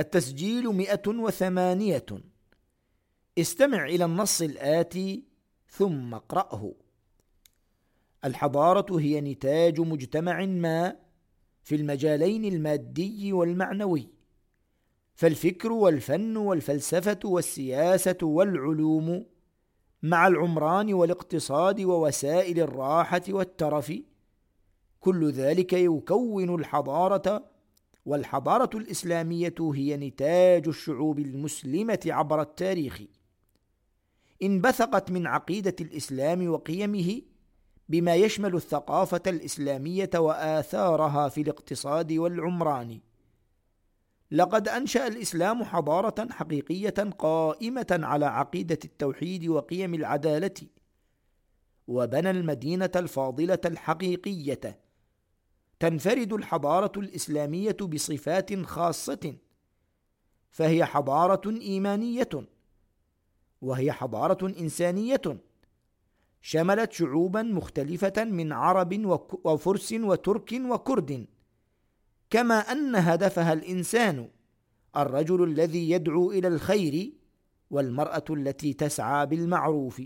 التسجيل مئة وثمانية. استمع إلى النص الآتي ثم اقرأه. الحضارة هي نتاج مجتمع ما في المجالين المادي والمعنوي. فالفكر والفن والفلسفة والسياسة والعلوم مع العمران والاقتصاد ووسائل الراحة والترف كل ذلك يكون الحضارة والحضارة الإسلامية هي نتاج الشعوب المسلمة عبر التاريخ. انبثقت من عقيدة الإسلام وقيمه بما يشمل الثقافة الإسلامية وآثارها في الاقتصاد والعمران. لقد أنشأ الإسلام حضارة حقيقية قائمة على عقيدة التوحيد وقيم العدالة وبنى المدينة الفاضلة الحقيقية. تنفرد الحضارة الإسلامية بصفات خاصة فهي حضارة إيمانية وهي حضارة إنسانية شملت شعوبا مختلفة من عرب وفرس وترك وكرد كما أن هدفها الإنسان الرجل الذي يدعو إلى الخير والمرأة التي تسعى بالمعروف.